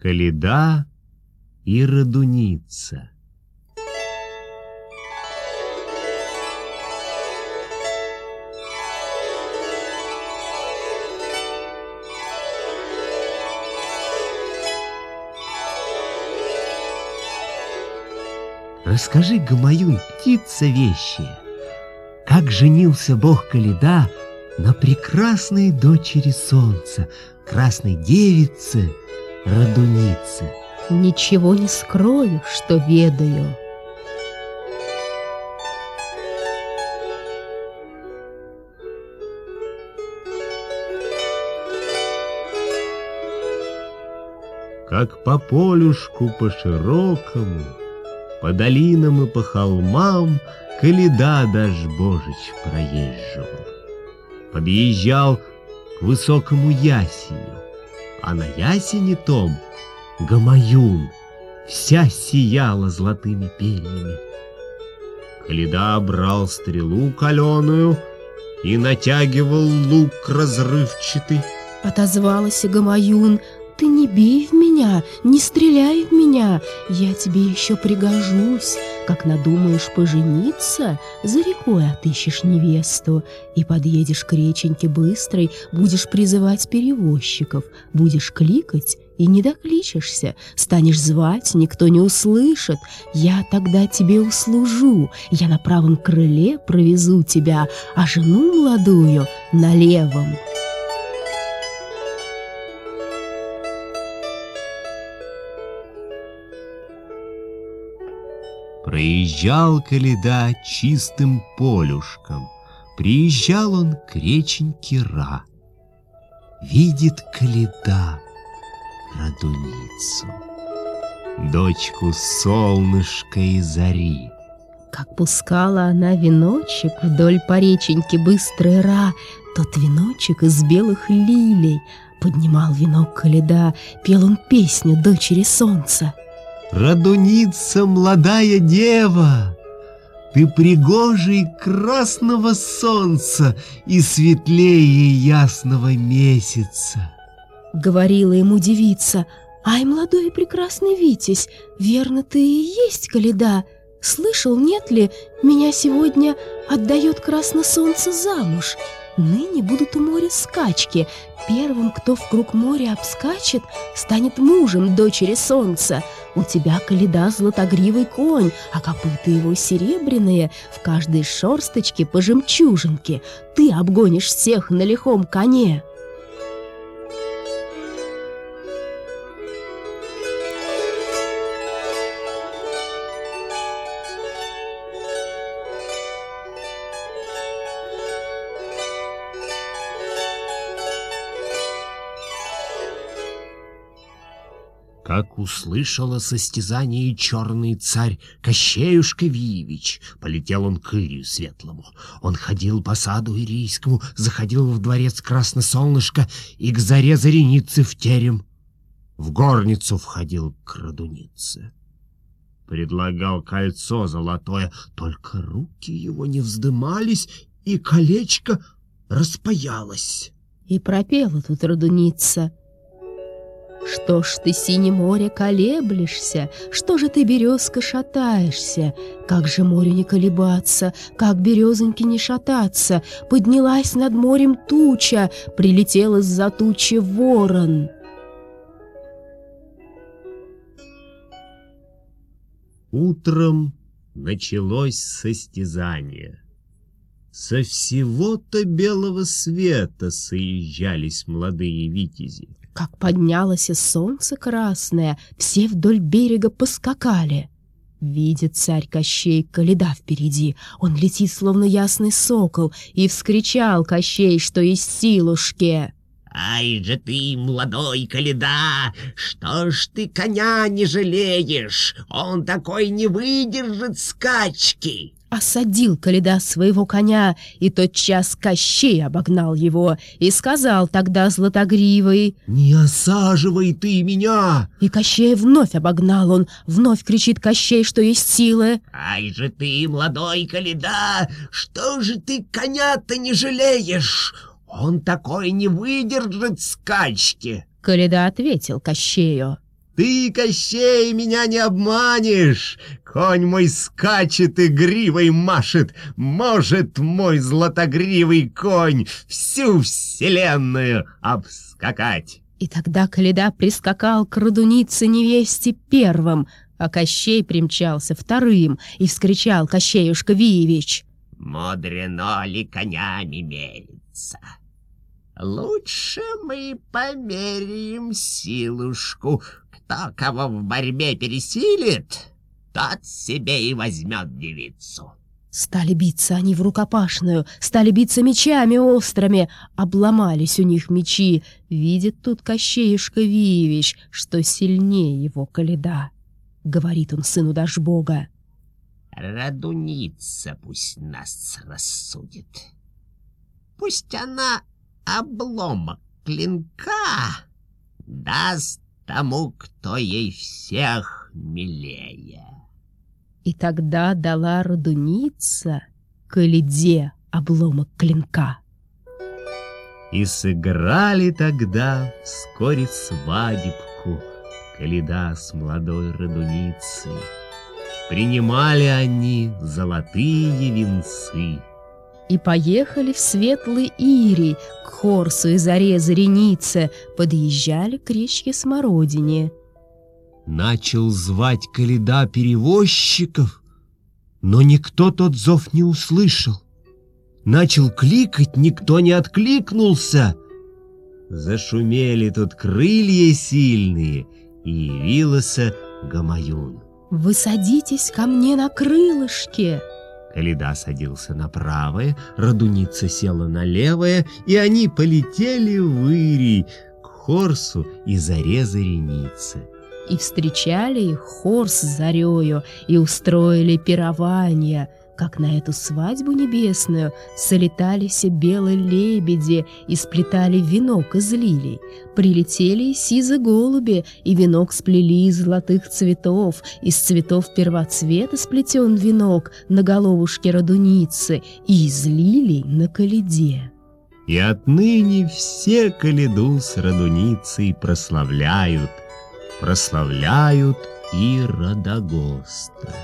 Каледа и Радуница. Расскажи, Гамаюн, птица вещая, как женился бог Каледа на прекрасной дочери солнца, красной девице Радунице. Ничего не скрою, что ведаю. Как по полюшку по широкому, По долинам и по холмам Каледа дашь божич проезжего. Подъезжал к высокому ясеню, А на ясене том Гамаюн Вся сияла золотыми перьями. Каледа брал стрелу каленую И натягивал лук разрывчатый. Отозвалась Гамаюн, ты не бей в меня, не стреляй в меня, я тебе еще пригожусь. Как надумаешь пожениться, за рекой отыщешь невесту и подъедешь к реченьке быстрой, будешь призывать перевозчиков, будешь кликать и не докличешься, станешь звать, никто не услышит. Я тогда тебе услужу, я на правом крыле провезу тебя, а жену молодую на левом. Проезжал Каледа чистым полюшком, Приезжал он к реченьке Ра. Видит Каледа Радуницу, Дочку солнышка и зари. Как пускала она веночек вдоль по реченьке быстрый Ра, Тот веночек из белых лилий Поднимал венок Каледа, пел он песню дочери солнца. Радуница, молодая дева, Ты пригожей красного солнца И светлее ясного месяца. Говорила ему девица, «Ай, молодой и прекрасный Витязь, верно ты и есть Каледа. Слышал, нет ли, меня сегодня отдает красное солнце замуж. Ныне будут у моря скачки. Первым, кто в круг моря обскачет, станет мужем дочери солнца. У тебя, Каледа, златогривый конь, а копыта его серебряные, в каждой шорсточке по жемчужинке. Ты обгонишь всех на лихом коне». Как услышал о состязании черный царь Кощеюшка Виевич, полетел он к Ирию Светлому. Он ходил по саду Ирийскому, заходил в дворец Красносолнышко и к заре Зареницы в терем. В горницу входил к Радунице. Предлагал кольцо золотое, только руки его не вздымались, и колечко распаялось. И пропела тут Радуница. Что ж ты, синее море, колеблешься? Что же ты, березка, шатаешься? Как же морю не колебаться? Как березоньки не шататься? Поднялась над морем туча, прилетел из-за тучи ворон. Утром началось состязание. Со всего-то белого света соезжались молодые витязи. Как поднялось солнце красное, все вдоль берега поскакали. Видит царь Кощей Каледа впереди, он летит, словно ясный сокол, и вскричал Кощей, что есть силушки. «Ай же ты, молодой Каледа, что ж ты коня не жалеешь? Он такой не выдержит скачки!» Осадил Каледа своего коня, и тотчас Кощей обогнал его, и сказал тогда Златогривый, «Не осаживай ты меня!» И Кощей вновь обогнал он, вновь кричит Кощей, что есть силы. «Ай же ты, молодой Каледа, что же ты коня-то не жалеешь? Он такой не выдержит скачки!» Каледа ответил Кощею, Ты, Кощей, меня не обманешь! Конь мой скачет и гривой машет, Может мой златогривый конь Всю вселенную обскакать!» И тогда Каледа прискакал к родунице невесте первым, а Кощей примчался вторым и вскричал Кощеюшка Виевич. «Мудрено ли конями мериться?» Лучше мы померяем силушку. Кто кого в борьбе пересилит, тот себе и возьмет девицу. Стали биться они в рукопашную, стали биться мечами острыми, обломались у них мечи. Видит тут Кощеюшка Виевич, что сильнее его Каледа. Говорит он сыну Дашбога. Радуница пусть нас рассудит. Пусть она обломок клинка даст тому, кто ей всех милее. И тогда дала родуница Каледе обломок клинка. И сыграли тогда вскоре свадебку Каледа с молодой родуницей. Принимали они золотые венцы. И поехали в светлый Ирий, Хорсу и заре Заренице, подъезжали к речке Смородине. Начал звать Каледа перевозчиков, но никто тот зов не услышал. Начал кликать, никто не откликнулся. Зашумели тут крылья сильные, и явился Гамаюн. «Вы садитесь ко мне на крылышке!» Каледа садился на правое, Радуница села на левое, и они полетели в Ирий, к Хорсу и заре Зареницы. И встречали их Хорс с зарею, и устроили пирование, как на эту свадьбу небесную солетались белые лебеди и сплетали венок из лилий. Прилетели сизы голуби, и венок сплели из золотых цветов, из цветов первоцвета сплетен венок на головушке родуницы и из лилий на коледе. И отныне все коледу с радуницей прославляют, прославляют и Радогоста.